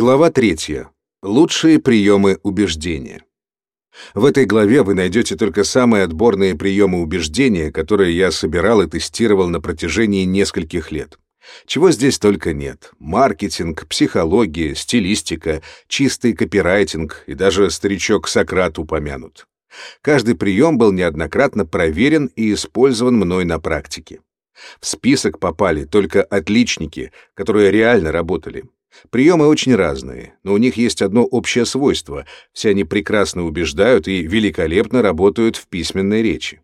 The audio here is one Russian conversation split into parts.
Глава третья. Лучшие приемы убеждения. В этой главе вы найдете только самые отборные приемы убеждения, которые я собирал и тестировал на протяжении нескольких лет. Чего здесь только нет. Маркетинг, психология, стилистика, чистый копирайтинг и даже старичок Сократ упомянут. Каждый прием был неоднократно проверен и использован мной на практике. В список попали только отличники, которые реально работали. Приемы очень разные, но у них есть одно общее свойство — все они прекрасно убеждают и великолепно работают в письменной речи.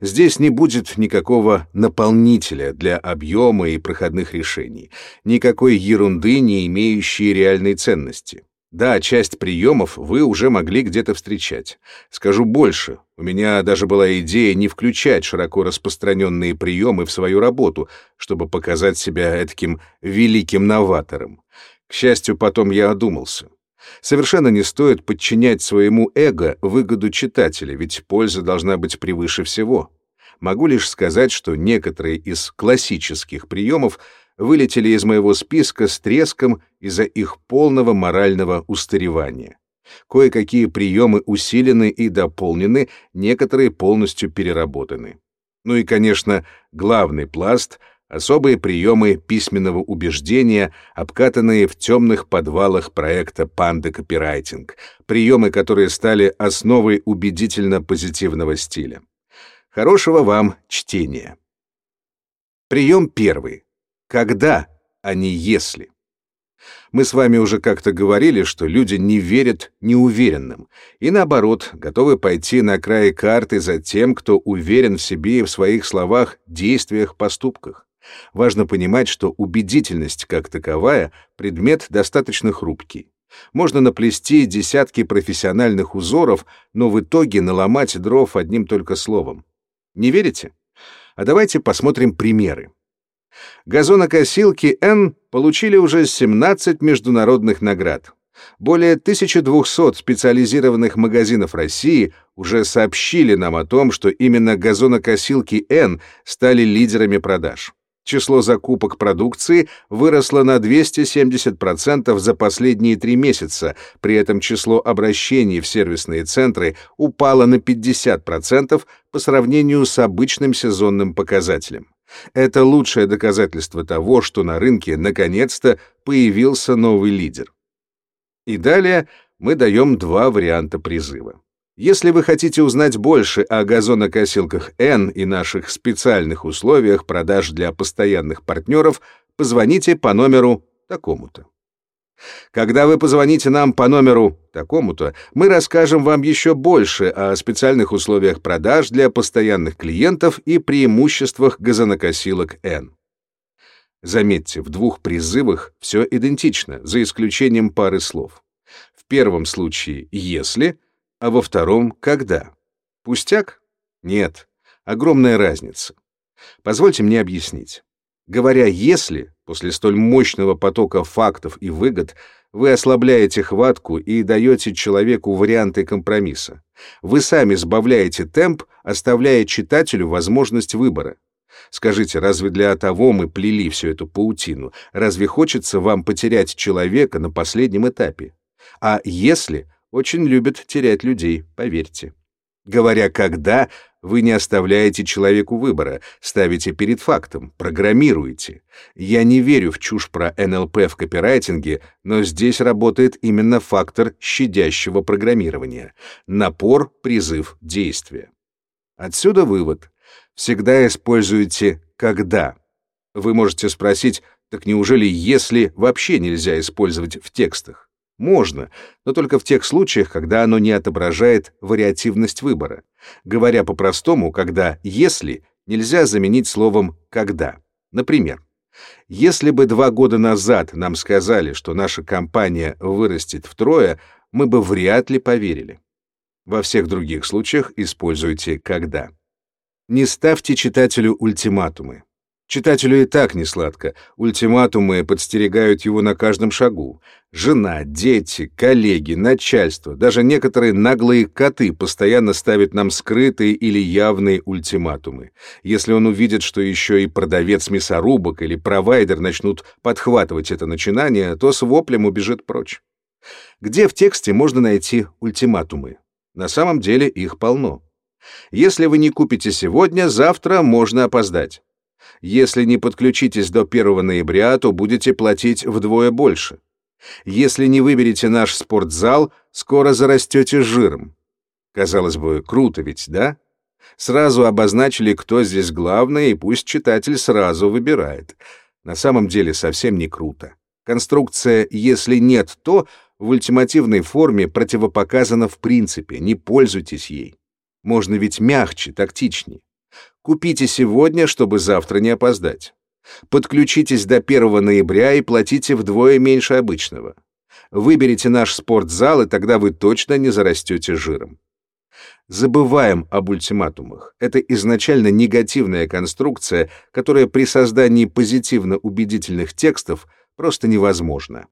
Здесь не будет никакого наполнителя для объема и проходных решений, никакой ерунды, не имеющей реальной ценности. Да, часть приемов вы уже могли где-то встречать. Скажу больше, у меня даже была идея не включать широко распространенные приемы в свою работу, чтобы показать себя таким великим новатором. К счастью, потом я одумался. Совершенно не стоит подчинять своему эго выгоду читателя, ведь польза должна быть превыше всего. Могу лишь сказать, что некоторые из классических приемов вылетели из моего списка с треском из-за их полного морального устаревания. Кое-какие приемы усилены и дополнены, некоторые полностью переработаны. Ну и, конечно, главный пласт — особые приемы письменного убеждения, обкатанные в темных подвалах проекта «Панда Копирайтинг», приемы, которые стали основой убедительно позитивного стиля. Хорошего вам чтения. Прием первый. Когда, а не если. Мы с вами уже как-то говорили, что люди не верят неуверенным, и наоборот, готовы пойти на край карты за тем, кто уверен в себе и в своих словах, действиях, поступках. Важно понимать, что убедительность как таковая — предмет достаточно хрупкий. Можно наплести десятки профессиональных узоров, но в итоге наломать дров одним только словом. Не верите? А давайте посмотрим примеры. Газонокосилки N получили уже 17 международных наград. Более 1200 специализированных магазинов России уже сообщили нам о том, что именно газонокосилки N стали лидерами продаж. Число закупок продукции выросло на 270% за последние три месяца, при этом число обращений в сервисные центры упало на 50% по сравнению с обычным сезонным показателем. Это лучшее доказательство того, что на рынке наконец-то появился новый лидер. И далее мы даем два варианта призыва. Если вы хотите узнать больше о газонокосилках N и наших специальных условиях продаж для постоянных партнеров, позвоните по номеру такому-то. Когда вы позвоните нам по номеру такому-то, мы расскажем вам еще больше о специальных условиях продаж для постоянных клиентов и преимуществах газонокосилок N. Заметьте, в двух призывах все идентично, за исключением пары слов. В первом случае «если», а во втором «когда». Пустяк? Нет, огромная разница. Позвольте мне объяснить. Говоря «если», после столь мощного потока фактов и выгод, вы ослабляете хватку и даете человеку варианты компромисса. Вы сами сбавляете темп, оставляя читателю возможность выбора. Скажите, разве для того мы плели всю эту паутину? Разве хочется вам потерять человека на последнем этапе? А если очень любят терять людей, поверьте. Говоря «когда», вы не оставляете человеку выбора, ставите перед фактом, программируете. Я не верю в чушь про НЛП в копирайтинге, но здесь работает именно фактор щадящего программирования. Напор, призыв, действие. Отсюда вывод. Всегда используйте «когда». Вы можете спросить, так неужели «если» вообще нельзя использовать в текстах? Можно, но только в тех случаях, когда оно не отображает вариативность выбора. Говоря по-простому, когда «если» нельзя заменить словом «когда». Например, если бы два года назад нам сказали, что наша компания вырастет втрое, мы бы вряд ли поверили. Во всех других случаях используйте «когда». Не ставьте читателю ультиматумы. Читателю и так не сладко. Ультиматумы подстерегают его на каждом шагу. Жена, дети, коллеги, начальство, даже некоторые наглые коты постоянно ставят нам скрытые или явные ультиматумы. Если он увидит, что еще и продавец мясорубок или провайдер начнут подхватывать это начинание, то с воплем убежит прочь. Где в тексте можно найти ультиматумы? На самом деле их полно. Если вы не купите сегодня, завтра можно опоздать. Если не подключитесь до 1 ноября, то будете платить вдвое больше. Если не выберете наш спортзал, скоро зарастете жиром. Казалось бы, круто ведь, да? Сразу обозначили, кто здесь главный, и пусть читатель сразу выбирает. На самом деле совсем не круто. Конструкция «если нет то» в ультимативной форме противопоказана в принципе, не пользуйтесь ей. Можно ведь мягче, тактичнее. Купите сегодня, чтобы завтра не опоздать. Подключитесь до 1 ноября и платите вдвое меньше обычного. Выберите наш спортзал, и тогда вы точно не зарастете жиром. Забываем об ультиматумах. Это изначально негативная конструкция, которая при создании позитивно убедительных текстов просто невозможна.